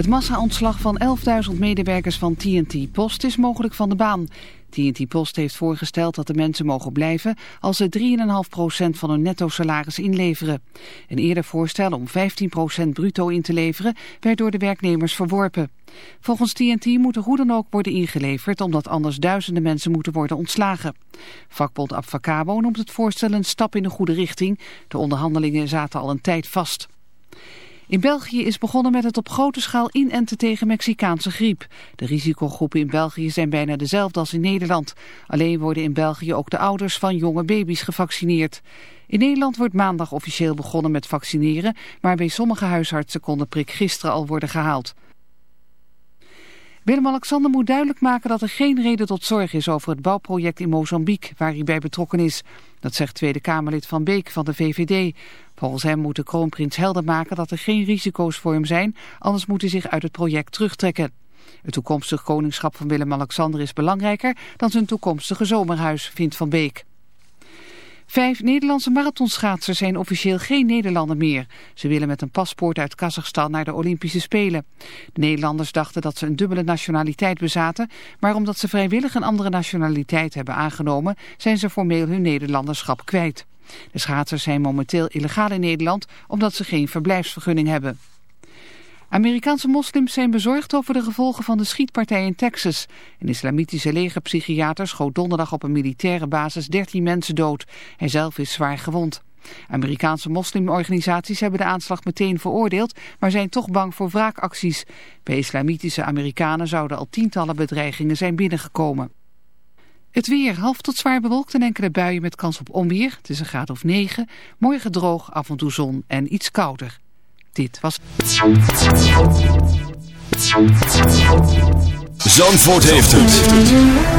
Het massa-ontslag van 11.000 medewerkers van TNT Post is mogelijk van de baan. TNT Post heeft voorgesteld dat de mensen mogen blijven als ze 3,5% van hun netto-salaris inleveren. Een eerder voorstel om 15% bruto in te leveren werd door de werknemers verworpen. Volgens TNT moet er hoe dan ook worden ingeleverd omdat anders duizenden mensen moeten worden ontslagen. Vakbond Abfacabo noemt het voorstel een stap in de goede richting. De onderhandelingen zaten al een tijd vast. In België is begonnen met het op grote schaal inenten tegen Mexicaanse griep. De risicogroepen in België zijn bijna dezelfde als in Nederland. Alleen worden in België ook de ouders van jonge baby's gevaccineerd. In Nederland wordt maandag officieel begonnen met vaccineren, maar bij sommige huisartsen kon de prik gisteren al worden gehaald. Willem-Alexander moet duidelijk maken dat er geen reden tot zorg is over het bouwproject in Mozambique, waar hij bij betrokken is. Dat zegt Tweede Kamerlid Van Beek van de VVD. Volgens hem moet de kroonprins helder maken dat er geen risico's voor hem zijn, anders moet hij zich uit het project terugtrekken. Het toekomstig koningschap van Willem-Alexander is belangrijker dan zijn toekomstige zomerhuis, vindt Van Beek. Vijf Nederlandse marathonschaatsers zijn officieel geen Nederlander meer. Ze willen met een paspoort uit Kazachstan naar de Olympische Spelen. De Nederlanders dachten dat ze een dubbele nationaliteit bezaten, maar omdat ze vrijwillig een andere nationaliteit hebben aangenomen, zijn ze formeel hun Nederlanderschap kwijt. De schaatsers zijn momenteel illegaal in Nederland omdat ze geen verblijfsvergunning hebben. Amerikaanse moslims zijn bezorgd over de gevolgen van de schietpartij in Texas. Een islamitische legerpsychiater schoot donderdag op een militaire basis 13 mensen dood. Hij zelf is zwaar gewond. Amerikaanse moslimorganisaties hebben de aanslag meteen veroordeeld, maar zijn toch bang voor wraakacties. Bij islamitische Amerikanen zouden al tientallen bedreigingen zijn binnengekomen. Het weer, half tot zwaar bewolkt en enkele buien met kans op onweer. Het is een graad of 9. Morgen droog, af en toe zon en iets kouder. Dit was... Zandvoort heeft het.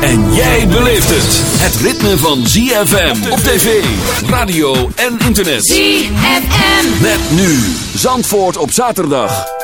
En jij beleeft het. Het ritme van ZFM op tv, radio en internet. ZFM. Met nu Zandvoort op zaterdag.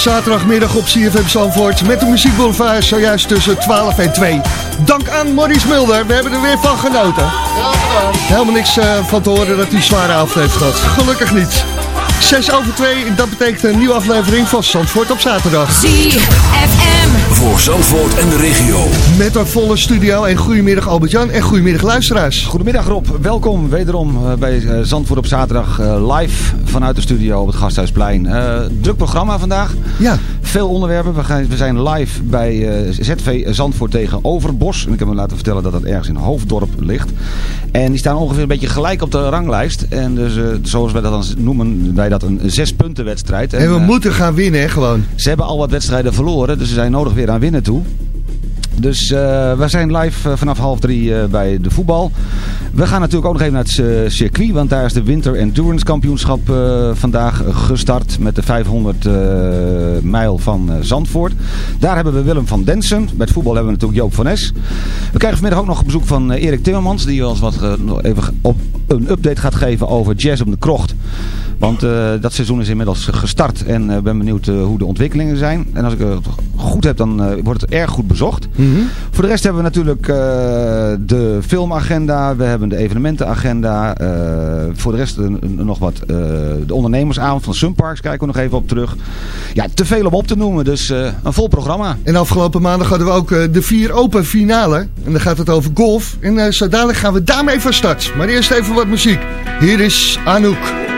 Zaterdagmiddag op CFM Zandvoort met de muziekboulevard zojuist tussen 12 en 2. Dank aan Maurice Mulder, we hebben er weer van genoten. Helemaal niks uh, van te horen dat hij zware avond heeft gehad. Gelukkig niet. 6 over 2, dat betekent een nieuwe aflevering van Zandvoort op zaterdag. CFM voor Zandvoort en de regio. Met een volle studio en goedemiddag Albert-Jan en goedemiddag luisteraars. Goedemiddag Rob, welkom wederom uh, bij uh, Zandvoort op zaterdag uh, live vanuit de studio op het Gasthuisplein. druk programma vandaag. Ja. Veel onderwerpen. We, gaan, we zijn live bij ZV Zandvoort tegen Overbos. En ik heb me laten vertellen dat dat ergens in Hoofddorp ligt. En die staan ongeveer een beetje gelijk op de ranglijst. En dus zoals wij dat dan noemen, wij dat een zes punten wedstrijd. En, en we moeten gaan winnen hè, gewoon. Ze hebben al wat wedstrijden verloren, dus ze zijn nodig weer aan winnen toe. Dus uh, we zijn live uh, vanaf half drie uh, bij de voetbal. We gaan natuurlijk ook nog even naar het circuit. Want daar is de Winter Endurance Kampioenschap vandaag gestart. Met de 500 mijl van Zandvoort. Daar hebben we Willem van Densen. Bij het voetbal hebben we natuurlijk Joop van Es. We krijgen vanmiddag ook nog bezoek van Erik Timmermans. Die ons wat even op een update gaat geven over Jazz op de Krocht. Want uh, dat seizoen is inmiddels gestart en uh, ben benieuwd uh, hoe de ontwikkelingen zijn. En als ik het goed heb, dan wordt het erg goed bezocht. Mm -hmm. Voor de rest hebben we natuurlijk de filmagenda, we hebben de evenementenagenda. voor de rest nog wat de ondernemersavond van Sunparks kijken we nog even op terug. Ja, te veel om op te noemen, dus een vol programma. En afgelopen maandag hadden we ook de vier open finale. En dan gaat het over golf. En zo dadelijk gaan we daarmee van start. Maar eerst even wat muziek. Hier is Anouk.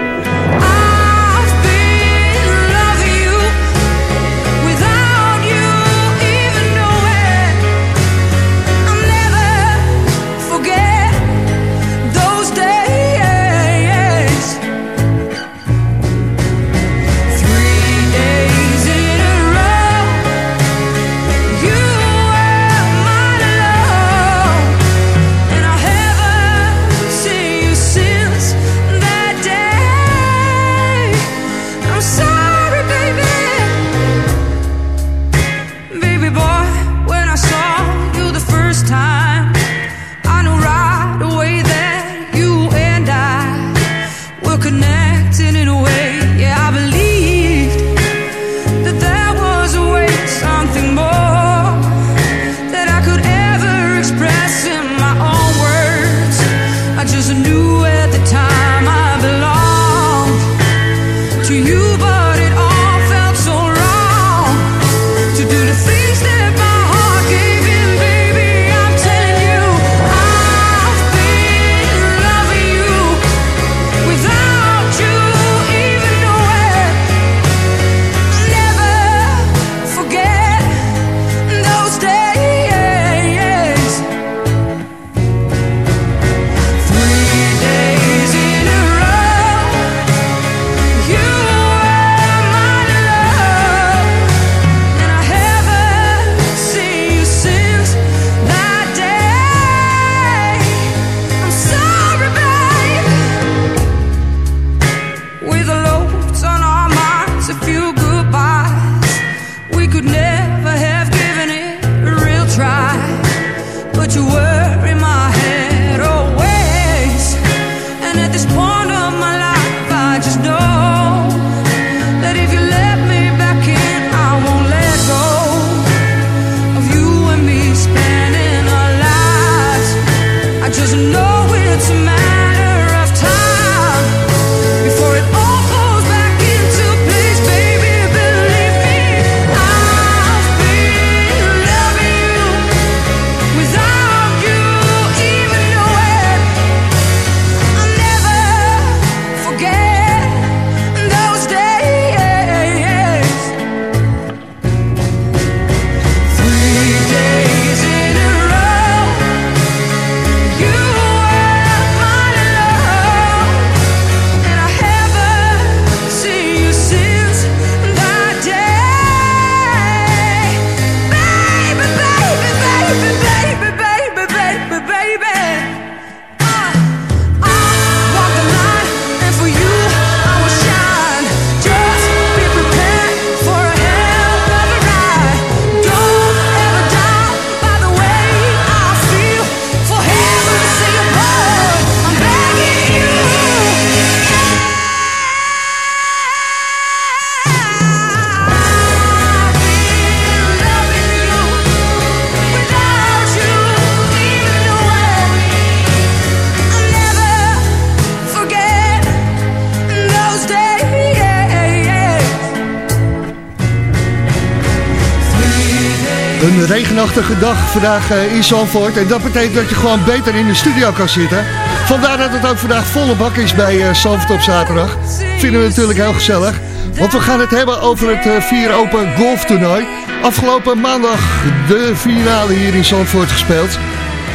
Een regenachtige dag vandaag eh, in Zandvoort. En dat betekent dat je gewoon beter in de studio kan zitten. Vandaar dat het ook vandaag volle bak is bij uh, Zandvoort op zaterdag. Vinden we natuurlijk heel gezellig. Want we gaan het hebben over het uh, vier open golftoernooi. Afgelopen maandag de finale hier in Zandvoort gespeeld.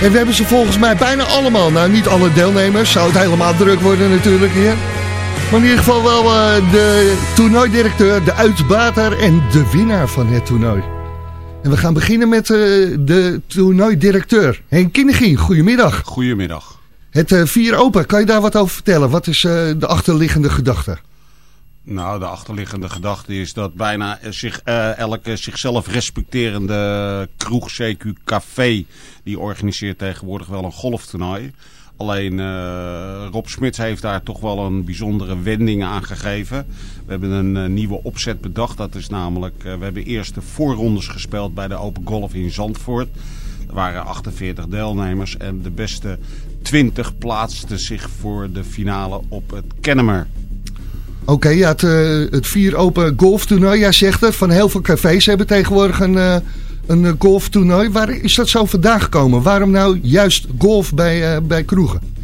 En we hebben ze volgens mij bijna allemaal. Nou, niet alle deelnemers. Zou het helemaal druk worden natuurlijk hier. Maar in ieder geval wel de toernooidirecteur, de uitbater en de winnaar van het toernooi. En we gaan beginnen met uh, de toernooidirecteur. Henk Kinnegien, goedemiddag. Goedemiddag. Het uh, vier open, kan je daar wat over vertellen? Wat is de achterliggende gedachte? Nou, de achterliggende gedachte is dat bijna zich, uh, elke zichzelf respecterende kroeg, CQ, café, die organiseert tegenwoordig wel een golftoernooi. Alleen uh, Rob Smits heeft daar toch wel een bijzondere wending aan gegeven. We hebben een uh, nieuwe opzet bedacht. Dat is namelijk, we hebben eerst de voorrondes gespeeld bij de Open Golf in Zandvoort. Er waren 48 deelnemers en de beste 20 plaatsten zich voor de finale op het Kennemer. Oké, ja, het, het vier open golftoernooi, jij zegt het. Van heel veel cafés hebben tegenwoordig een, een golftoernooi. Waar is dat zo vandaan gekomen? Waarom nou juist golf bij, uh, bij kroegen?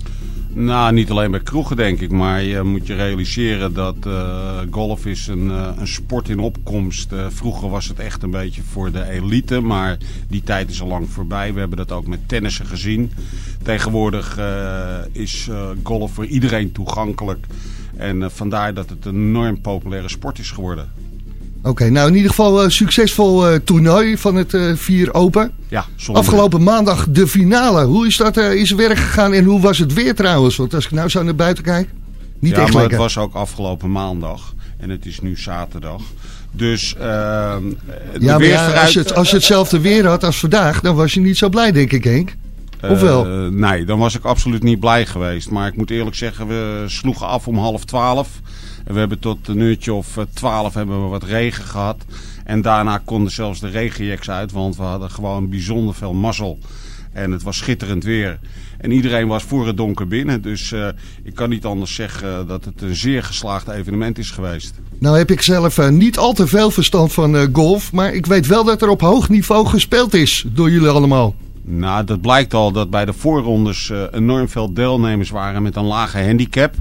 Nou, niet alleen bij kroegen denk ik, maar je moet je realiseren dat uh, golf is een, een sport in opkomst. Uh, vroeger was het echt een beetje voor de elite, maar die tijd is al lang voorbij. We hebben dat ook met tennissen gezien. Tegenwoordig is golf voor iedereen toegankelijk. En vandaar dat het een enorm populaire sport is geworden. Oké, okay, nou in ieder geval uh, succesvol uh, toernooi van het uh, 4 Open. Ja. Afgelopen maandag de finale. Hoe is dat in zijn werk gegaan en hoe was het weer trouwens? Want als ik nou zo naar buiten kijk, niet ja, echt maar lekker. het was ook afgelopen maandag en het is nu zaterdag. Dus uh, ja, maar ja, als, je het, als je hetzelfde weer had als vandaag, dan was je niet zo blij denk ik Henk. Of wel? Uh, nee, dan was ik absoluut niet blij geweest. Maar ik moet eerlijk zeggen, we sloegen af om half twaalf. En we hebben tot een uurtje of twaalf hebben we wat regen gehad. En daarna konden zelfs de regenjeks uit, want we hadden gewoon bijzonder veel mazzel. En het was schitterend weer. En iedereen was voor het donker binnen. Dus uh, ik kan niet anders zeggen dat het een zeer geslaagd evenement is geweest. Nou heb ik zelf uh, niet al te veel verstand van uh, golf. Maar ik weet wel dat er op hoog niveau gespeeld is door jullie allemaal. Nou, dat blijkt al dat bij de voorrondes enorm veel deelnemers waren met een lage handicap.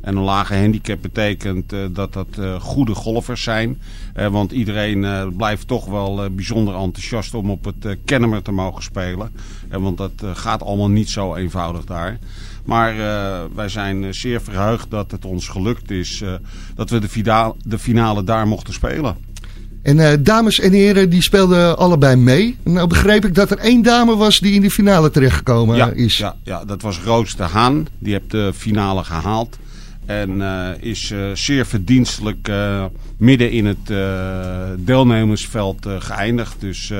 En een lage handicap betekent uh, dat dat uh, goede golfers zijn. want iedereen blijft toch wel bijzonder enthousiast om op het Kennemer te mogen spelen. want dat gaat allemaal niet zo eenvoudig daar. Maar wij zijn zeer verheugd dat het ons gelukt is dat we de, de finale daar mochten spelen. En uh, dames en heren, die speelden allebei mee. Nou begreep ik dat er één dame was die in de finale terechtgekomen ja, is. Ja, ja, dat was Roos de Haan. Die heeft de finale gehaald. En uh, is uh, zeer verdienstelijk midden in het deelnemersveld geëindigd. Dus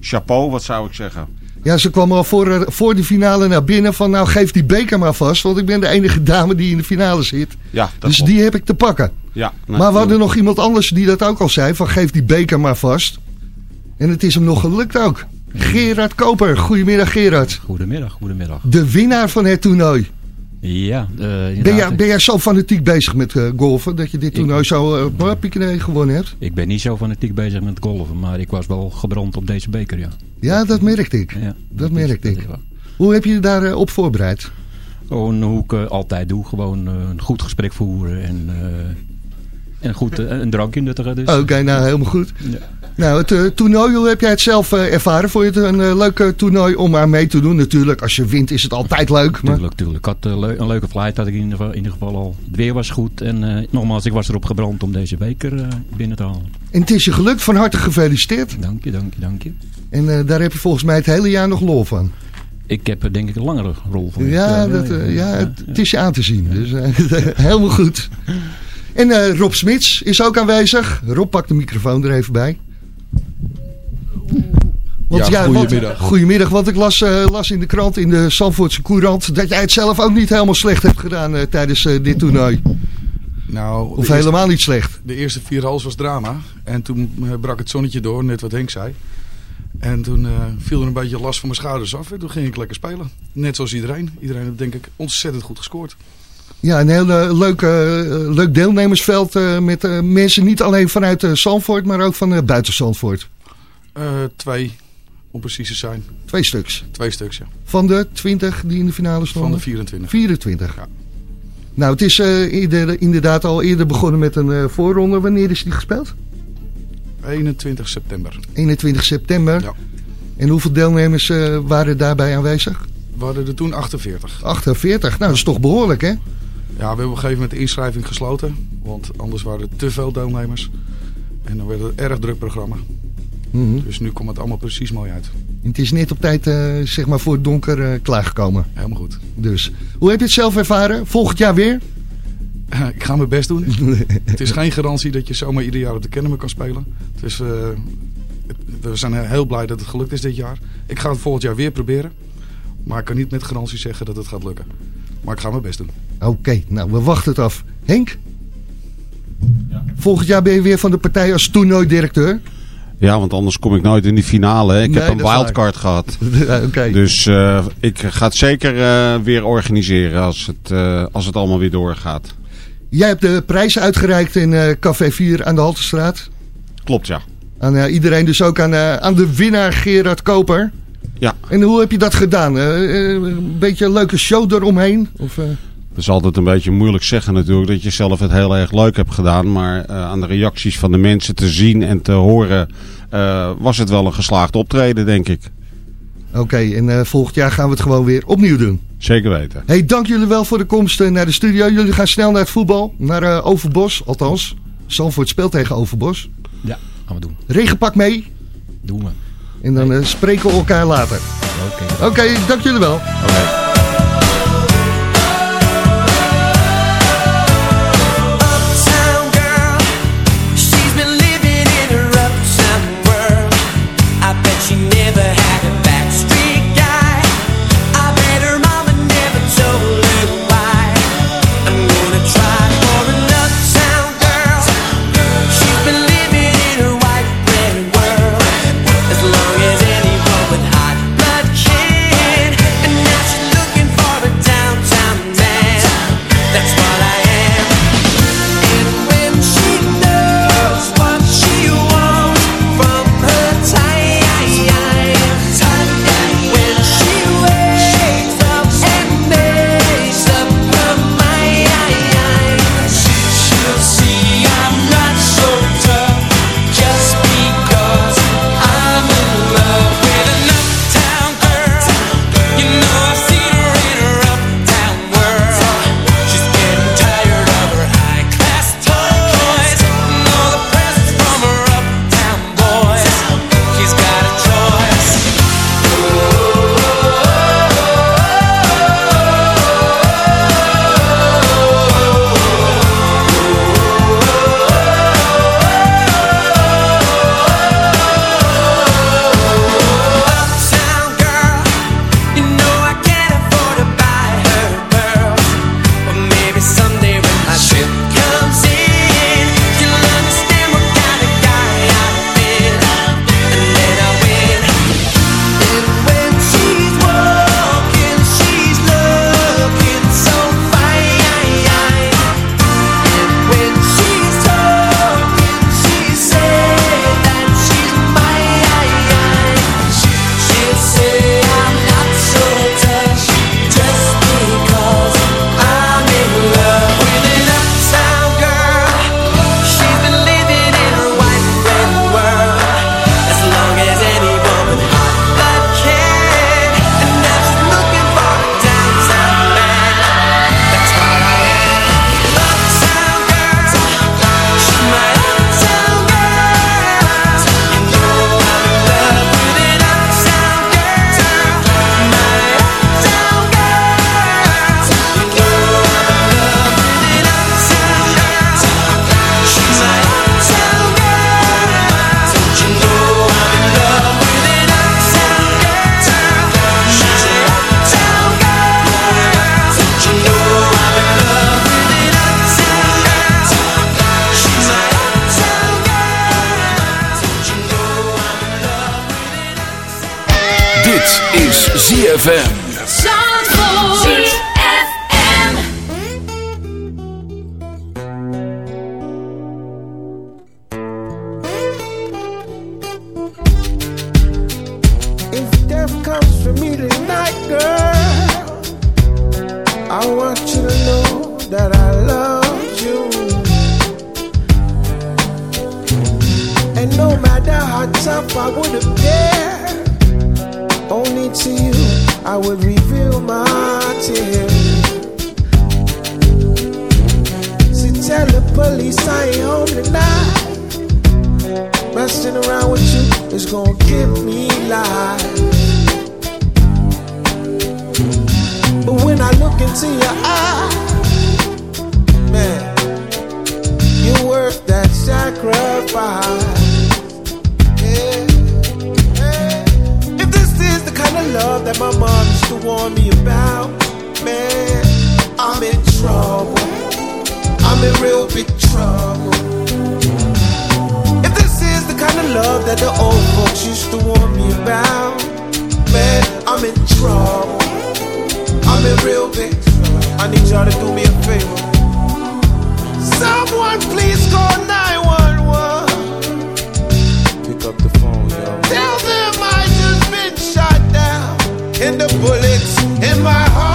chapeau, wat zou ik zeggen. Ja, ze kwam al voor, voor de finale naar binnen van nou geef die beker maar vast. Want ik ben de enige dame die in de finale zit. Ja, dus klopt. die heb ik te pakken. Ja, maar we hadden nog iemand anders die dat ook al zei. Van geef die beker maar vast. En het is hem nog gelukt ook. Gerard Koper. Goedemiddag Gerard. Goedemiddag, goedemiddag. De winnaar van het toernooi. Ja, uh, ben, jij, ben jij zo fanatiek bezig met uh, golfen dat je dit toernooi ik, zo uh, piekende gewonnen hebt? Ik ben niet zo fanatiek bezig met golfen, maar ik was wel gebrand op deze beker, ja. Ja, dat merkte ik. Ja, dat, dat merkte ik. Hoe heb je je daarop op voorbereid? Gewoon hoe ik altijd doe. Gewoon een goed gesprek voeren en... En goed, een drankje nuttigen dus. Oké, okay, nou helemaal goed. Ja. Nou, het uh, toernooi, hoe heb jij het zelf uh, ervaren? Vond je het een uh, leuk toernooi om aan mee te doen? Natuurlijk, als je wint is het altijd leuk. Maar... Tuurlijk, tuurlijk. Ik had le een leuke flight, had ik in ieder geval, in ieder geval al. Het weer was goed en nogmaals, ik was erop gebrand om deze beker binnen te halen. En het is je gelukt, van harte gefeliciteerd. Dank je, dank je, dank je. En daar heb je volgens mij het hele jaar nog lol van. Ik heb er denk ik een langere rol van. Ja, dat, ja, ja, het, is je aan te zien. Dus helemaal goed. En uh, Rob Smits is ook aanwezig. Rob, pak de microfoon er even bij. Want, ja, goedemiddag. Want, goedemiddag, want ik las, uh, las in de krant, in de Zandvoortse Courant... dat jij het zelf ook niet helemaal slecht hebt gedaan uh, tijdens dit toernooi. Nou, of helemaal niet slecht. De eerste vier hals was drama. En toen brak het zonnetje door, net wat Henk zei. En toen viel er een beetje last van mijn schouders af. En toen ging ik lekker spelen. Net zoals iedereen. Iedereen heeft denk ik ontzettend goed gescoord. Ja, een heel uh, leuk, uh, leuk deelnemersveld uh, met mensen niet alleen vanuit Zandvoort, maar ook van buiten Zandvoort. Eh, twee, om precies te zijn. Twee stuks. Twee stuks, ja. Van de 20 die in de finale Van stonden? de 24. 24. Ja. Nou, het is eh, inderdaad al eerder begonnen met een eh, voorronde. Wanneer is die gespeeld? 21 september. 21 september. Ja. En hoeveel deelnemers waren daarbij aanwezig? We hadden er toen 48. 48. Nou, dat is toch behoorlijk, hè? Ja, we hebben op een gegeven moment de inschrijving gesloten. Want anders waren er te veel deelnemers. En dan werd het een erg druk programma. Mhm. Dus nu komt het allemaal precies mooi uit. En Het is net op tijd eh, zeg maar voor het donker eh, klaargekomen. Helemaal goed. Dus, hoe heb je het zelf ervaren? Volgend jaar weer? Ik ga mijn best doen. het is geen garantie dat je zomaar ieder jaar op de Kennemer kan spelen. Dus eh, we zijn heel blij dat het gelukt is dit jaar. Ik ga het volgend jaar weer proberen. Maar ik kan niet met garantie zeggen dat het gaat lukken. Maar ik ga mijn best doen. Oké, nou, we wachten het af. Henk? Volgend jaar ben je weer van de partij als toernooidirecteur. Ja, want anders kom ik nooit in die finale. hè. Ik Nee, heb een wildcard gehad. Dus eh, ik ga het zeker eh, weer organiseren als het, eh, als het allemaal weer doorgaat. Jij hebt de prijs uitgereikt in Café 4 aan de Haltestraat. Klopt, ja. Aan iedereen, dus ook aan, aan de winnaar Gerard Koper. Ja, En hoe heb je dat gedaan? Een beetje een leuke show eromheen? Of, het is altijd een beetje moeilijk zeggen natuurlijk dat je zelf het heel erg leuk hebt gedaan. Maar eh, aan de reacties van de mensen te zien en te horen eh, was het wel een geslaagd optreden, denk ik. Oké, en eh, volgend jaar gaan we het gewoon weer opnieuw doen. Zeker weten. hey, dank jullie wel voor de komst naar de studio. Jullie gaan snel naar het voetbal, naar eh, Overbos, althans. Zandvoort speelt tegen Overbos. Ja, gaan we doen. Regenpak mee Doen we. en dan eh, spreken we elkaar later. Oké. Oké, dank jullie wel. Uptown that the old folks used to warn me about, man, I'm in trouble. I'm in real big. I need y'all to do me a favor. Someone please call 911. Pick up the phone, yo. Tell them I just been shot down. And the bullets in my heart.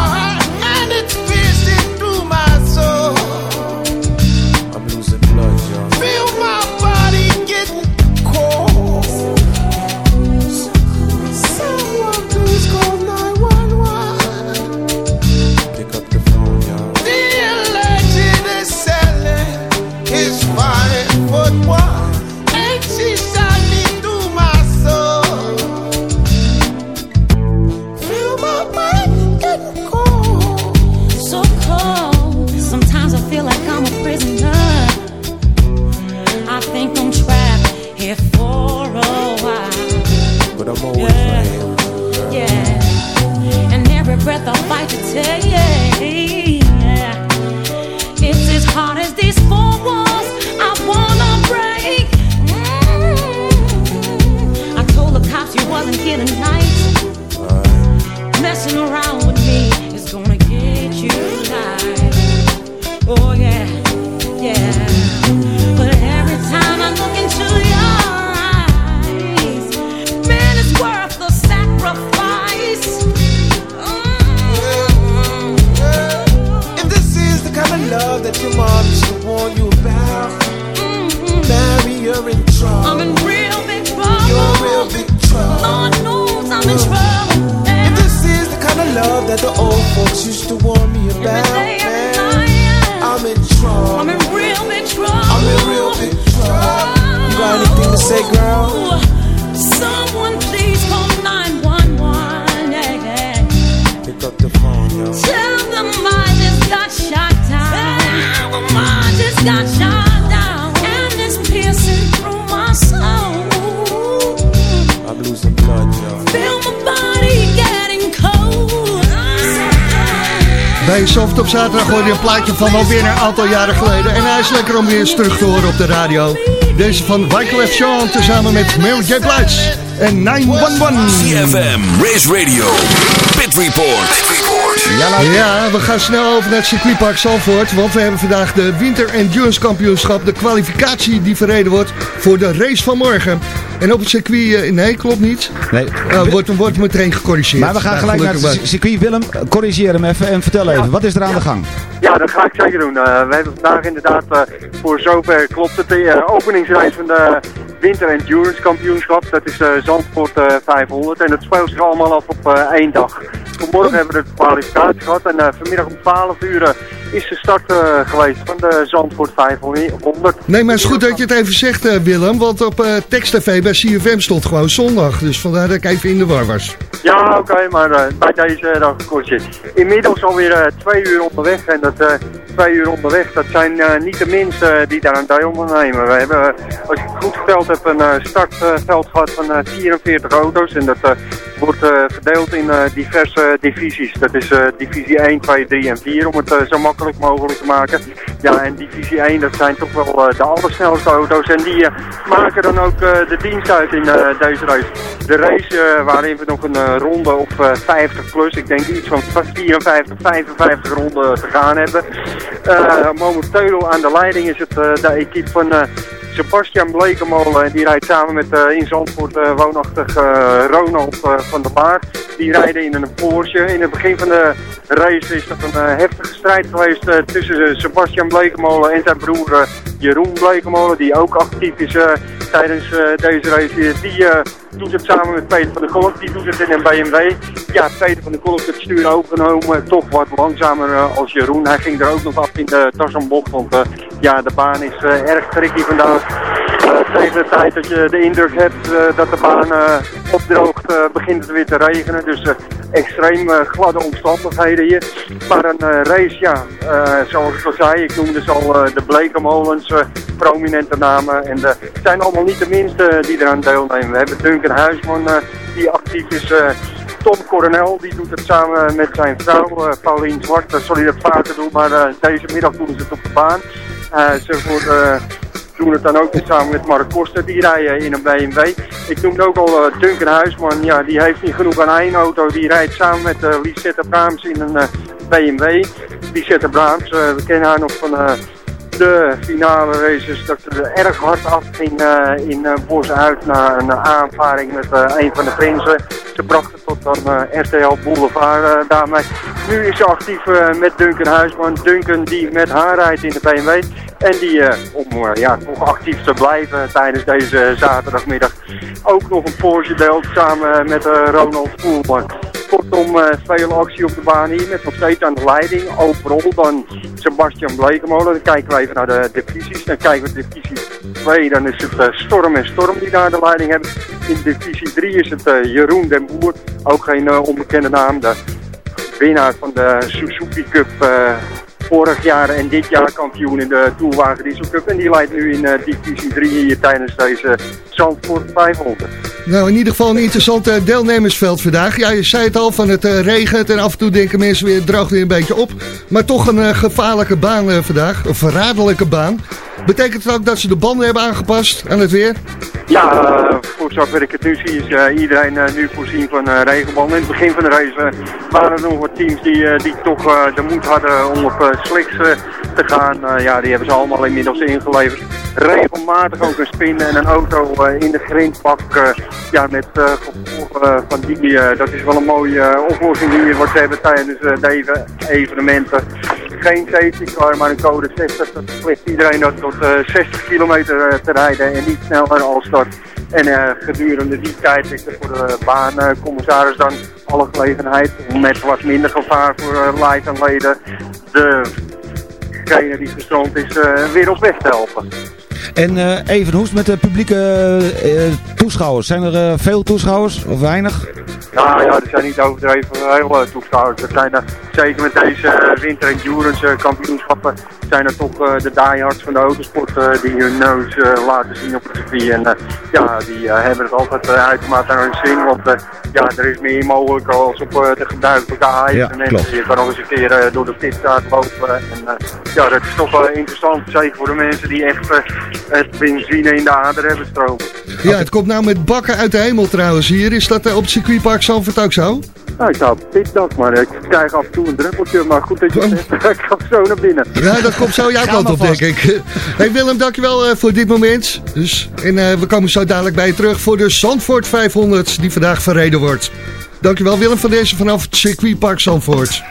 That the old folks used to warn me about, Bij Soft op zaterdag hoorde je een plaatje van alweer een aantal jaren geleden. En hij is lekker om weer eens terug te horen op de radio. Deze van Wyclef Jean tezamen met Mary J. Blige en 911. CFM, Race Radio, Pit Report. Pit Report. Ja, nou, Ja, we gaan snel over naar het circuitpark Zalvoort. Want we hebben vandaag de Winter Endurance Kampioenschap. De kwalificatie die verreden wordt voor de race van morgen. En op het circuit, eh, nee klopt niet. nee. Eh, wordt, wordt meteen gecorrigeerd. Maar we gaan gelijk naar het circuit. Willem, corrigeer hem even en vertel even. Wat is er aan de gang? Ja, dat ga ik zeker doen. Eh, we hebben vandaag inderdaad, eh, voor zover klopt het, de openingsreis van de Winter Endurance Kampioenschap. Dat is eh, Zandvoort eh, 500 en dat speelt zich allemaal af op eh, één dag. Vanmorgen hebben we de kwalificatie gehad en vanmiddag om 12 uur is de start eh, geweest van de Zandvoort 500. Nee, maar het is goed dat je het even zegt eh, Willem. Want op eh Text TV bij CFM stond gewoon zondag. Dus vandaar dat ik even in de war was. Ja, oké, maar eh, bij deze uh, dan gecorrigeerd. Inmiddels alweer eh, twee uur onderweg. En dat eh, twee uur onderweg, dat zijn eh, niet de mensen die daar aan deel ondernemen. We hebben, eh, als ik het goed geteld heb, een eh, startveld gehad van eh, 44 auto's. En dat eh, wordt eh, verdeeld in eh, diverse divisies. Dat is eh, divisie 1, 2, 3 en 4, om het zo makkelijk mogelijk te maken. Ja, en divisie 1, dat zijn toch wel de allersnelste auto's. En die maken dan ook de dienst uit in deze race. De race waarin we nog een ronde op eh, 50 plus, ik denk iets van 54, 55 ronden te gaan hebben. Momenteel aan de leiding is het de equipe van Sebastian Blekemolen. En die rijdt samen met eh, in Zandvoort eh, woonachtig eh, Ronald eh, van der Baar. Die rijden in een Porsche. In het begin van de race is dat een eh, heftige strijd geweest eh, tussen eh, Sebastian Blekemolen en zijn broer eh, Jeroen Blekemolen, die ook actief is eh, tijdens eh, deze race. Die eh, doet het samen met Peter van der Kolk, die doet het in een BMW. Ja, Peter van der Kolk het stuur overgenomen, toch wat langzamer eh, als Jeroen. Hij ging er ook nog af in de Tarzanbocht, want eh, ja, de baan is eh, erg tricky vandaag. Tegen de tijd dat je de indruk hebt dat de baan opdroogt, eh, begint het weer te regenen. Dus eh, extreem eh, gladde omstandigheden hier. Maar een race, ja, zoals ik al zei, ik noemde ze al de Blekenmolens, eh, prominente namen. En het zijn allemaal niet de minste die eraan deelnemen. We hebben Duncan Huisman, die actief is. Tom Coronel, die doet het samen met zijn vrouw, Paulien Zwart. Hij dat vaker doen, maar deze middag doen ze het op de baan. Eh, ze worden, doen het dan ook weer samen met Mark Koster, die rijden in een BMW. Ik noemde ook al eh, Duncan ja, die heeft niet genoeg aan één auto. Die rijdt samen met eh, Lisette Braams in een eh, BMW. Lisette Braams, eh, we kennen haar nog van... eh, de finale races dat ze er erg hard afging eh in uh, Bos uit na een aanvaring met eh, een van de prinsen. Ze bracht tot dan eh, RTL Boulevard eh, daarmee. Nu is ze actief eh, met Duncan Huisman. Duncan die met haar rijdt in de BMW. En die, om ja, toch actief te blijven tijdens deze zaterdagmiddag, ook nog een Porsche deelt samen met Ronald Voelman. Kortom, veel actie op de baan hier met nog steeds aan de leiding. Overal dan Sebastian Blekemolen. Dan kijken we even naar de divisies. Dan kijken we divisie 2. Dan is het eh, Storm en Storm die daar de leiding hebben. In divisie 3 is het eh, Jeroen den Boer. Ook geen eh, onbekende naam. De winnaar van de Suzuki Cup vorig jaar en dit jaar kampioen in de Tourwagen Diesel Cup. En die leidt nu in divisie 3 hier tijdens deze Zandvoort 500. Nou, in ieder geval een interessant deelnemersveld vandaag. Ja, je zei het al, van het regent en af en toe denken mensen weer, droogt weer een beetje op. Maar toch een gevaarlijke baan vandaag, een verraderlijke baan. Betekent het ook dat ze de banden hebben aangepast aan het weer? Ja, eh, voor zover ik het nu zie is eh, iedereen eh, nu voorzien van regenbanden. In het begin van de race waren er nog wat teams die, die toch de moed hadden om op slicks te gaan. Ja, die hebben ze allemaal inmiddels ingeleverd. Regelmatig ook een spin en een auto in de grindbak. ja, met gevolgen van die, dat is wel een mooie oplossing die wordt hebben tijdens deze evenementen. Geen safety car, maar een code 60. Dat verplicht iedereen dat tot eh, 60 kilometer eh, te rijden en niet sneller als dat. En eh, gedurende die tijd is er voor de baancommissaris dan alle gelegenheid om met wat minder gevaar voor light en leden degene die gestrand is eh, weer op weg te helpen. En eh, even hoe is het met de publieke eh, toeschouwers? Zijn er eh, veel toeschouwers of weinig? Nou ja, er zijn niet overdreven heel uh, toeschouwers. Er zijn er, zeker met deze uh, winter endurance uh, kampioenschappen zijn er toch uh, de diehards van de autosport uh, die hun neus uh, laten zien op het circuit. En uh, ja, die uh, hebben het altijd uh, uitermate naar hun zin, want uh, ja, er is meer mogelijk als op uh, de gebruikelijke A-evenementen. Ja, je kan nog eens een keer uh, door de pitstraat lopen. En uh, ja, dat is toch wel interessant, zeker voor de mensen die echt uh, het benzine in de ader hebben stromen. Ja, het komt nou met bakken uit de hemel trouwens hier. Is dat uh, op het circuitpark Zandvoort ook zo? Nou, ik sta op pitdag, maar ik krijg af en toe een druppeltje. Maar goed dat je het zegt, ik ga zo naar binnen. Ja, dat komt zo jouw kant op, denk ik. Hey Willem, dankjewel uh, voor dit moment. Dus, en uh, we komen zo dadelijk bij je terug voor de Zandvoort 500 die vandaag verreden wordt. Dankjewel Willem van deze vanaf het circuitpark Zandvoort.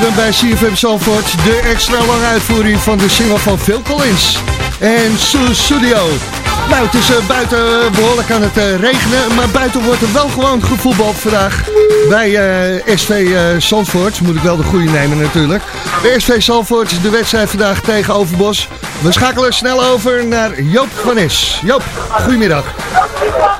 Hem bij CFM Zandvoort, de extra lange uitvoering van de single van Phil Collins en Sue Studio. Nou, het is eh, buiten behoorlijk aan het eh, regenen, maar buiten wordt er wel gewoon gevoetbald vandaag bij eh, SV Zandvoort. Moet ik wel de goede nemen natuurlijk. Bij SV Zandvoort, de wedstrijd vandaag tegen Overbos. We schakelen snel over naar Joop van Is. Joop, goedemiddag.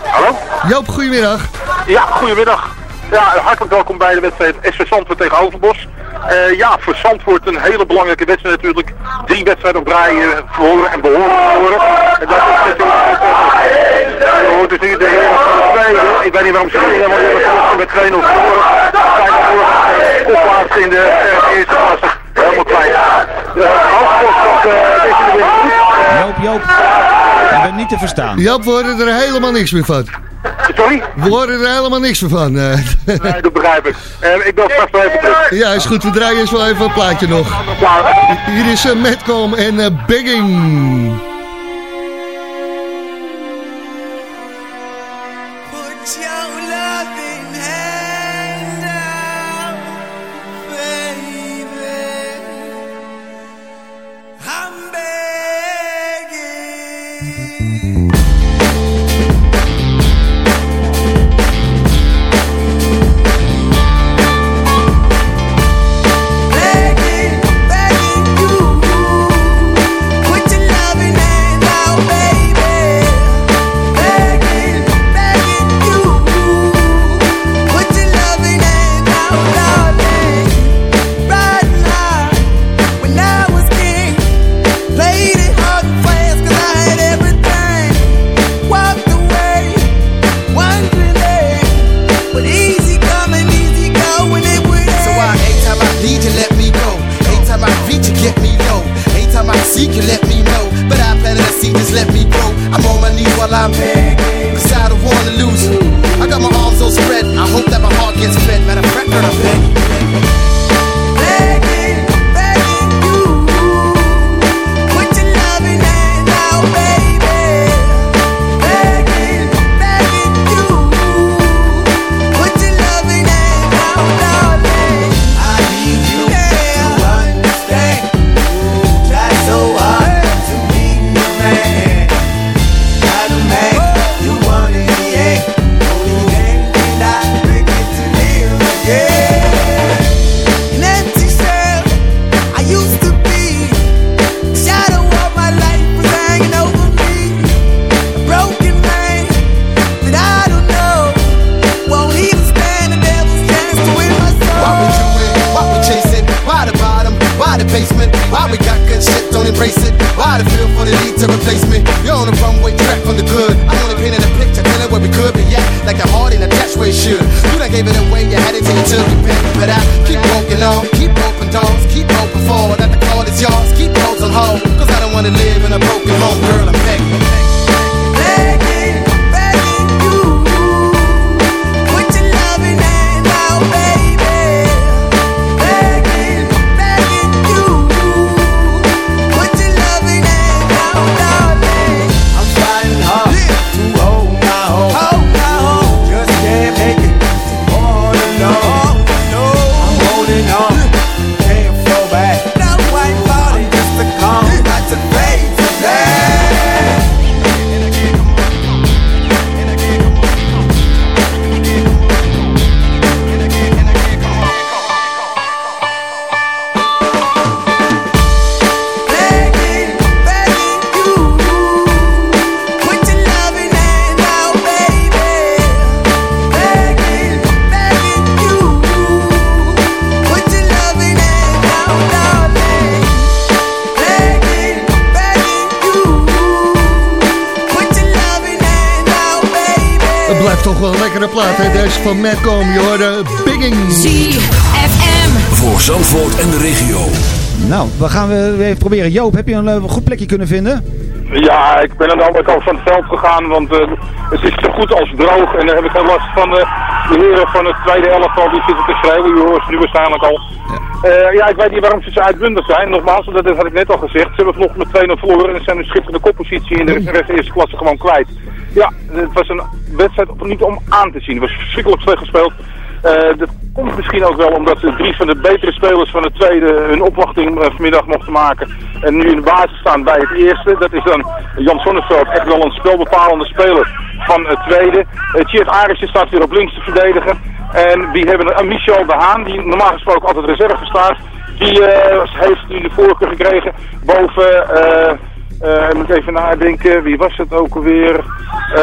Hallo? Joop, goedemiddag. Ja, goedemiddag. Ja, hartelijk welkom bij de wedstrijd SV Zandvoort tegen Overbos. Eh, ja, voor Zandvoort een hele belangrijke wedstrijd natuurlijk. Drie wedstrijden op rij eh, verloren en behoorlijk verloren. En dat is natuurlijk... Je hoort dus nu de heren van de tweede. Ik weet niet waarom ze niet helemaal eerlijk met 2-0 verloren. Zijn voor in de eh, eerste klasse. Helemaal kwijt. De uh, is in de goed. Eh, Joop, Joop. Je bent niet te verstaan. Joop, we horen er helemaal niks meer van. Sorry? We horen er helemaal niks van. eh. Nee, dat begrijp ik. Eh, ik bel straks wel even terug. ja, is goed. We draaien eens wel even een plaatje nog. Hier is uh, Metcom en eh, Begging. Deze we gaan weer even proberen. Joop, heb je een eh, goed plekje kunnen vinden? Ja, ik ben aan de andere kant van het veld gegaan, want eh, het is zo goed als droog. En dan heb ik heel last van eh, de heren van het tweede elftal, die zitten te schreeuwen. Je hoort ze nu waarschijnlijk al. Ja. ja, ik weet niet waarom ze zo uitbundig zijn. Nogmaals, dat had ik net al gezegd. Ze hebben vanochtend met 2-0 verloren en ze zijn een schitterende koppositie in de rest de eerste klasse gewoon kwijt. Ja, het was een wedstrijd niet om aan te zien. Het was verschrikkelijk slecht gespeeld. Eh, de komt misschien ook wel omdat de drie van de betere spelers van het tweede hun opwachting eh, vanmiddag mochten maken. En nu in de basis staan bij het eerste. Dat is dan Jan Sonneveld, echt wel een spelbepalende speler van het tweede. Uh, Tjeerd staat weer op links te verdedigen. En die hebben een Michel de Haan, die normaal gesproken altijd reserve staat. Die heeft nu de voorkeur gekregen boven... ik moet even nadenken, wie was het ook alweer?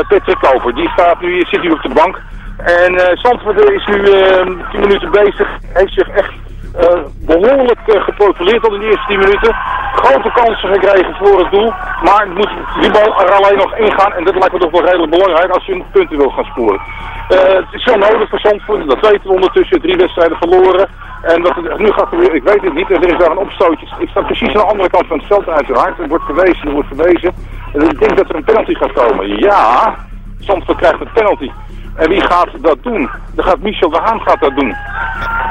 Patrick Koper, die staat nu, zit nu op de bank. En Zandvoort is nu eh 10 minuten bezig, heeft zich echt eh, behoorlijk eh, geprofileerd al in de eerste 10 minuten. Grote kansen gekregen voor het doel, maar het moet die bal er alleen nog ingaan en dat lijkt me toch wel redelijk belangrijk als je een punten wil gaan scoren. Het is wel nodig voor Zandvoort, dat weten we ondertussen, drie wedstrijden verloren. En wat nu gaat gebeuren, ik weet het niet. Er is daar een opstootje. Ik sta precies aan de andere kant van het veld uiteraard. Er wordt verwezen, er wordt verwezen. En ik denk dat er een penalty gaat komen. Ja, Zandvoort krijgt een penalty. En wie gaat dat doen? Dan gaat Michel de Haan gaat dat doen.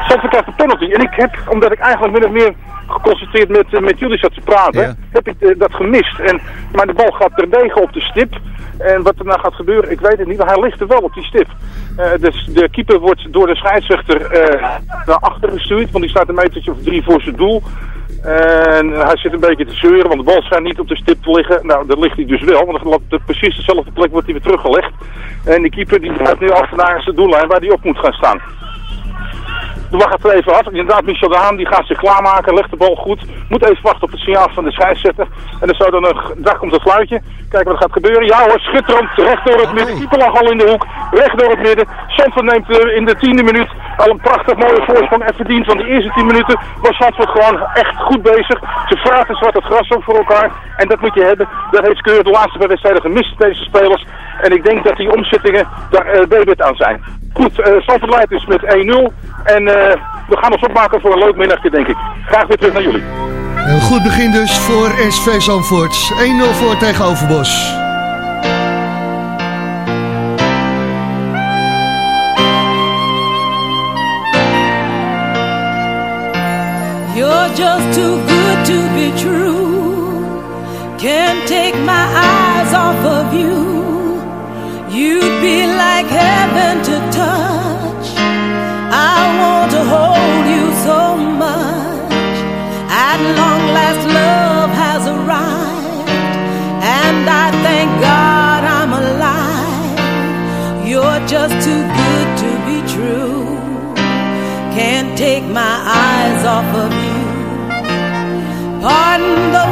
Zandvoort krijgt een penalty. En ik heb, omdat ik eigenlijk min of meer geconstateerd met, eh, met jullie zat te praten, heb ik eh, dat gemist. En, maar de bal gaat terdege op de stip. En wat er nou gaat gebeuren, ik weet het niet, maar hij ligt er wel op die stip. Eh, dus de keeper wordt door de scheidsrechter naar achter gestuurd, want die staat een metertje of drie voor zijn doel. En hij zit een beetje te zeuren, want de bal schijnt niet op de stip te liggen. Nou, dat ligt hij dus wel, want op de, precies dezelfde plek wordt hij weer teruggelegd. En de keeper die gaat nu af naar zijn doellijn waar hij op moet gaan staan. We wachten er even af. Inderdaad, Michel de Haan die gaat zich klaarmaken, legt de bal goed. Moet even wachten op het signaal van de scheidsrechter. En dan zou dan een, daar komt een fluitje. Kijken wat er gaat gebeuren. Ja hoor, schitterend. Recht door het midden. Keeper lag al in de hoek. Recht door het midden. Zandvoort neemt eh, in de tiende minuut al een prachtig mooie voorsprong en verdient. Want de eerste tien minuten was Zandvoort gewoon echt goed bezig. Ze vragen zwart het gras op voor elkaar. En dat moet je hebben. Dat heeft Keur de laatste paar wedstrijden gemist, deze spelers. En ik denk dat die omzittingen daar uh, debet aan zijn. Goed, uh, leidt dus met 1-0. En eh, we gaan ons opmaken voor een leuk middagje, denk ik. Graag weer terug naar jullie. Een goed begin dus voor SV Zandvoort. 1-0 voor tegen Overbos. You're just too good to be true. Can't take my eyes off of you. You'd be like heaven to touch. I want to hold you so much. At long last, love has arrived, and I thank God I'm alive. You're just too good to be true. Can't take my eyes off of you. Pardon the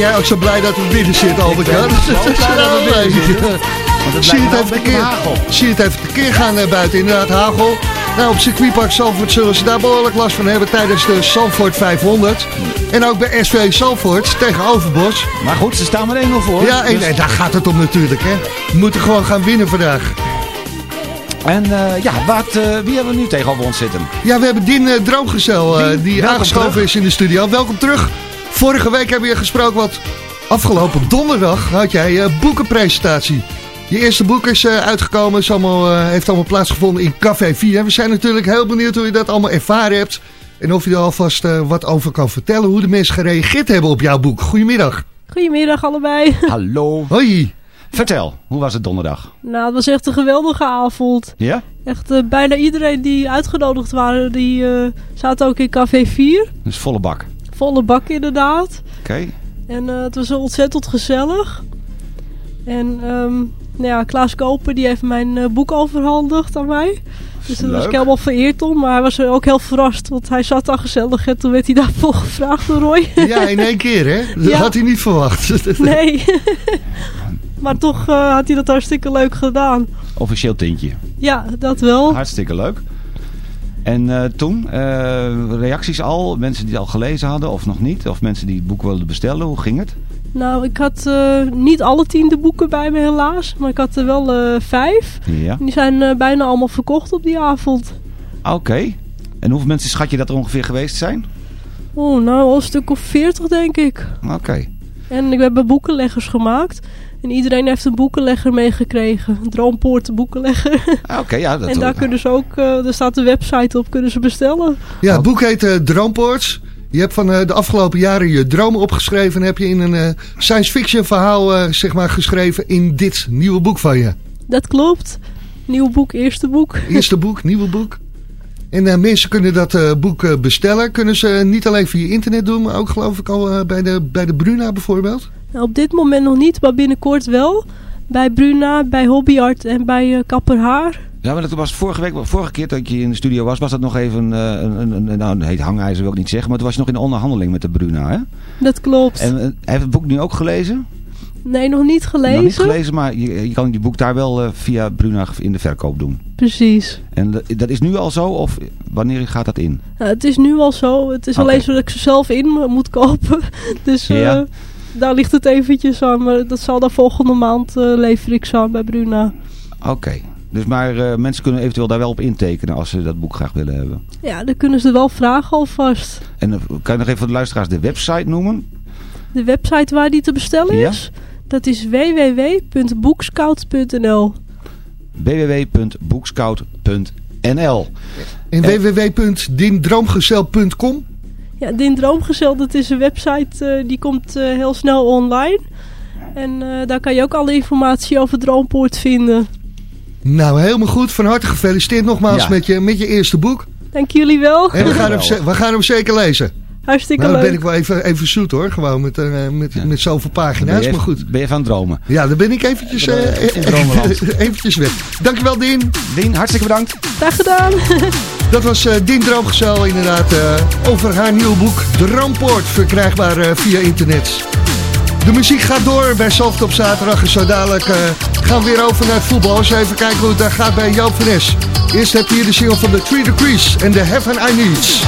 jij ook zo blij dat we binnen zitten, Albert Jan? Zie je het even tekeer, zie je het even tekeer gaan eh, buiten. Inderdaad, hagel. Nou, op circuitpark Zandvoort zullen ze daar behoorlijk last van hebben tijdens de Zandvoort 500. En ook bij SV Zandvoort tegen Overbos. Maar goed, ze staan er 1-0 voor. Ja, en, Dus- en daar gaat het om natuurlijk, hè. We moeten gewoon gaan winnen vandaag. En eh, ja, wat, eh, wie hebben we nu tegenover ons zitten? Ja, we hebben Din eh, Droomgezel, eh, Dien, die aangeschoven terug. is in de studio. Welkom terug. Vorige week hebben we je gesproken, wat afgelopen donderdag had jij eh, boekenpresentatie. Je eerste boek is eh, uitgekomen, is allemaal, eh, heeft allemaal plaatsgevonden in Café 4. En we zijn natuurlijk heel benieuwd hoe je dat allemaal ervaren hebt. En of je er alvast eh, wat over kan vertellen, hoe de mensen gereageerd hebben op jouw boek. Goedemiddag. Goedemiddag allebei. Hallo. Hoi. Vertel, hoe was het donderdag? Nou, het was echt een geweldige avond. Ja? Echt eh, bijna iedereen die uitgenodigd waren, die eh, zaten ook in Café 4. Dus volle bak. Volle bak inderdaad. Oké. En eh, het was ontzettend gezellig. En ehm, nou ja, Klaas Koper die heeft mijn eh, boek overhandigd aan mij. Dus daar was ik helemaal vereerd om. Maar hij was ook heel verrast, want hij zat daar gezellig en toen werd hij daarvoor gevraagd door Roy. Ja, in één keer, hè? Dat Ja. had hij niet verwacht. Nee. maar toch eh, had hij dat hartstikke leuk gedaan. Officieel tintje. Ja, dat wel. Hartstikke leuk. En eh, toen, eh, reacties al? Mensen die het al gelezen hadden of nog niet? Of mensen die het boek wilden bestellen? Hoe ging het? Nou, ik had eh, niet alle tien de boeken bij me helaas. Maar ik had er wel vijf. Ja. Die zijn bijna allemaal verkocht op die avond. Oké. En hoeveel mensen schat je dat er ongeveer geweest zijn? Oh, nou, al een stuk of veertig denk ik. Oké. En we hebben boekenleggers gemaakt. En iedereen heeft een boekenlegger meegekregen. Een Droompoort boekenlegger. Ah, Oké, ja. Dat en daar kunnen ze ook, eh er staat de website op, kunnen ze bestellen. Ja, het boek heet eh, Droompoorts. Je hebt van eh, de afgelopen jaren je dromen opgeschreven... en heb je in een eh, science fiction verhaal eh, zeg maar, geschreven in dit nieuwe boek van je. Dat klopt. Nieuw boek, eerste boek. Eerste boek, nieuwe boek. En eh, mensen kunnen dat eh, boek eh, bestellen. Kunnen ze niet alleen via internet doen, maar ook geloof ik al bij, de, bij de Bruna bijvoorbeeld. Nou, op dit moment nog niet, maar binnenkort wel. Bij Bruna, bij Hobbyart en bij Kapper Haar. Ja, maar dat was vorige week, vorige keer dat je in de studio was, was dat nog even eh, een, een, een, nou, het heet hangijzer wil ik niet zeggen, maar toen was je nog in onderhandeling met de Bruna, hè? Dat klopt. En heeft het boek nu ook gelezen? Nee, nog niet gelezen. Nog niet gelezen, maar je, je kan die boek daar wel eh, via Bruna in de verkoop doen. Precies. En dat- is nu al zo, of wanneer gaat dat in? Nou, het is nu al zo. Het is alleen zo dat ik ze zelf in moet kopen. Dus eh, daar ligt het eventjes aan. Maar dat zal dan volgende maand eh lever ik ze aan bij Bruna. Oké. Dus maar mensen kunnen eventueel daar wel op intekenen als ze dat boek graag willen hebben. Ja, dan kunnen ze wel vragen alvast. En kan je nog even voor de luisteraars de website noemen? De website waar die te bestellen Ja. Dat is www.boekscout.nl. www.boekscout.nl En www.dindroomgezel.com. Ja, Din Droomgezel, dat is een website eh, die komt eh, heel snel online. En eh, daar kan je ook alle informatie over Droompoort vinden. Nou, helemaal goed. Van harte gefeliciteerd nogmaals Ja. met, je, met je eerste boek. Dank jullie wel. En we gaan, hem, we gaan hem zeker lezen. Hartstikke Nou, dan ben ik wel even, even zoet hoor. Gewoon met, eh, met, met zoveel pagina's. Maar goed. ben je van dromen? Ja, dan ben ik eventjes, Ja, eh, in dromenland. eventjes weg. Dankjewel Din. Dien, hartstikke bedankt. Graag gedaan. Dat was eh Din Droomgezel inderdaad eh, over haar nieuw boek Droompoort. Verkrijgbaar eh, via internet. De muziek gaat door bij Soft op zaterdag. En zo dadelijk gaan we weer over naar het voetbal. Eens even kijken hoe het daar gaat bij Joop van Nes. Eerst heb je hier de single van The Three Degrees en The Heaven I Need.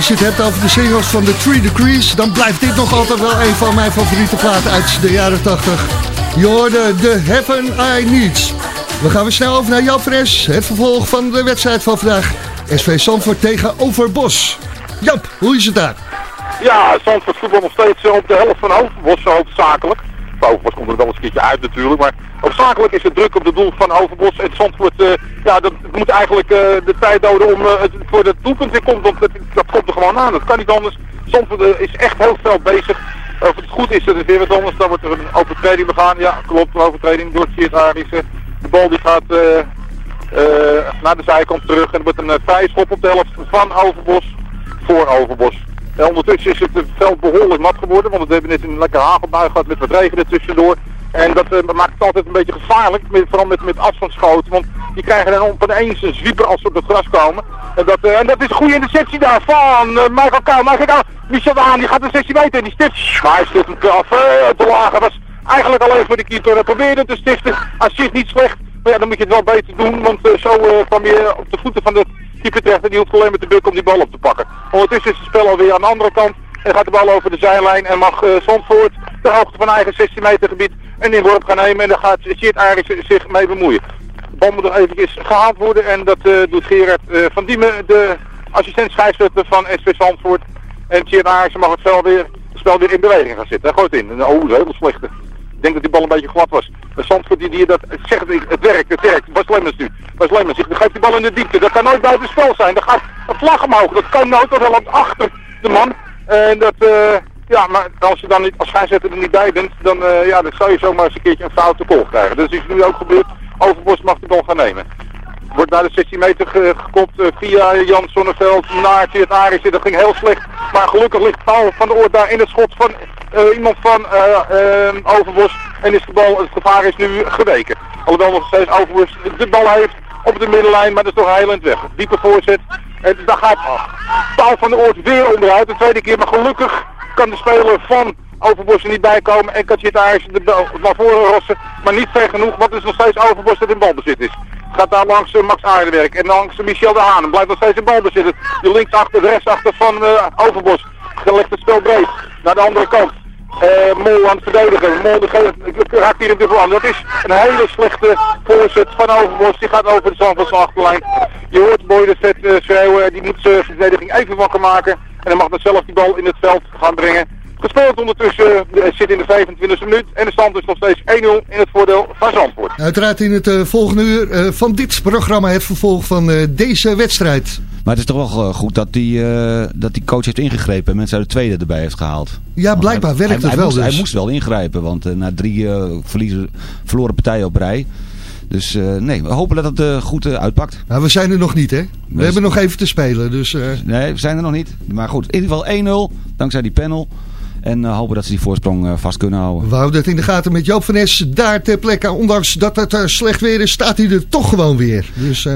Als je het hebt over de singles van The Three Degrees... dan blijft dit nog altijd wel een van mijn favoriete platen uit de jaren 80. Je hoorde The Heaven I Need. We gaan weer snel over naar Jan Fres. Het vervolg van de wedstrijd van vandaag. SV Zandvoort tegen Overbos. Jap, hoe is het daar? Ja, Zandvoort voetbal nog steeds eh, op de helft van Overbos hoofdzakelijk. Overbos komt er wel eens een keertje uit natuurlijk, maar hoofdzakelijk is het druk op de doel van Overbos. En Zandvoort, eh, ja, dat moet eigenlijk eh, de tijd doden om eh, voor het doelpunt weer komt, want dat, komt er gewoon aan. Dat kan niet anders. Zandvoort is echt heel veel bezig. Of het goed is, dat is weer wat anders. Dan wordt er een overtreding begaan. Ja, klopt, een overtreding door Siert Arissen. De bal die gaat naar de zijkant terug en er wordt een uh, schop op de helft van Overbos voor Overbos. En ondertussen is het veld behoorlijk nat geworden, want we hebben net een lekker hagelbui gehad met wat regen er tussendoor. En dat eh, maakt het altijd een beetje gevaarlijk, met, vooral met, met afstandsschoten, want die krijgen dan opeens een zwieper als ze op het gras komen. En dat, eh, en dat is een goede interceptie daar van uh, Michael Kuil. Michael Kuil, Michel de Haan, die gaat de 16 meter en die stift. Maar hij stift hem af, eh, laag. Hij was eigenlijk alleen voor de keeper. Hij probeerde te stiften. Hij zit niet slecht. Maar ja, dan moet je het wel beter doen, want eh, zo eh, kwam je op de voeten van de keeper terecht en die hoeft alleen met de buk om die bal op te pakken. Ondertussen is het spel alweer aan de andere kant en gaat de bal over de zijlijn en mag Zandvoort de hoogte van eigen 16 meter gebied een inworp gaan nemen en daar gaat Sjeerd Aris zich mee bemoeien. De bal moet nog eventjes gehaald worden en dat eh, doet Gerard eh, van Diemen, de assistent scheidsrechter van SV Zandvoort. En Sjeerd Aris mag het spel weer, het spel weer in beweging gaan zitten. Hij gooit in. Oh, dat is heel slechte. Ik denk dat die bal een beetje glad was. De Zandvoort die, die dat zegt, het, werkt, het werkt. Bas Lemmens nu. Bas Lemmens, die geeft die bal in de diepte. Dat kan nooit buiten spel zijn. Dan gaat een vlag omhoog. Dat kan nooit, dat wel achter de man. En dat, eh, ja, maar als je dan niet, als scheidsrechter er niet bij bent, dan, uh, ja, dan zou je zomaar eens een keertje een foute goal krijgen. Dat is nu ook gebeurd. Overbos mag de bal gaan nemen. Wordt naar de 16 meter ge uh, via Jan Sonneveld naar Tjeerd Arissen. Dat ging heel slecht. Maar gelukkig ligt Paul van de Oort daar in het schot van uh, iemand van uh, Overbos. En is de bal, het gevaar is nu geweken. Alhoewel nog steeds Overbos de bal heeft op de middenlijn, maar dat is toch heel eind weg. Diepe voorzet. En dan gaat Paul van der Oort weer onderuit. De tweede keer, maar gelukkig kan de speler van Overbos er niet bij komen. En kan de bal naar voren rossen. Maar niet ver genoeg, want het is nog steeds Overbos dat in balbezit is. Gaat daar langs uh, Max Aardenwerk en langs Michel de Haan. Blijft nog steeds in balbezit. De linksachter, de rechtsachter van uh, Overbos. Gelegd het spel breed. Naar de andere kant. Uh, Mol aan het verdedigen. Mol raakt hier in de aan. Dat is een hele slechte voorzet van Overbos. Die gaat over de Zandvoortse achterlijn. Je hoort Boy de Vet uh, schreeuwen. Die moet zijn verdediging even wakker maken. En dan mag dan zelf die bal in het veld gaan brengen. Gespeeld ondertussen uh, zit in de 25e minuut. En de stand is nog steeds 1-0 in het voordeel van Zandvoort. Uiteraard in het uh, volgende uur uh, van dit programma het vervolg van deze wedstrijd. Maar het is toch wel goed dat die, dat die coach heeft ingegrepen en mensen uit de tweede erbij heeft gehaald. Ja, blijkbaar werkt het hij, wel moest, dus. Hij moest wel ingrijpen, want na drie verliezen, verloren partijen op rij... Dus uh, nee, we hopen dat het uh, goed uh, uitpakt. Nou, we zijn er nog niet, hè? We dus... hebben nog even te spelen, dus... Nee, we zijn er nog niet. Maar goed, in ieder geval 1-0, dankzij die panel. En hopen dat ze die voorsprong vast kunnen houden. We houden het in de gaten met Joop van Es. Daar ter plekke, ondanks dat het slecht weer is, staat hij er toch gewoon weer. Dus...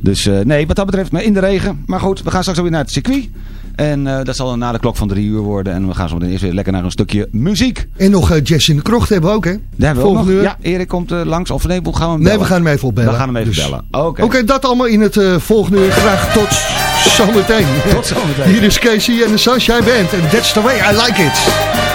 Dus nee, wat dat betreft, maar in de regen. Maar goed, we gaan straks weer naar het circuit. En uh, dat zal na de klok van drie uur worden. En we gaan zo meteen eerst weer lekker naar een stukje muziek. En nog uh, Jess in de krocht hebben we ook, hè? Daar hebben we ook nog. Uur. Ja, Erik komt uh, langs. Of nee, gaan we hem bellen? Nee, we gaan hem even opbellen. We gaan hem even dus. bellen. Oké. Oké, okay, dat allemaal in het volgende uur. Graag tot zometeen. tot zometeen. Hier is Casey en de Sunshine Band. En that's the way I like it.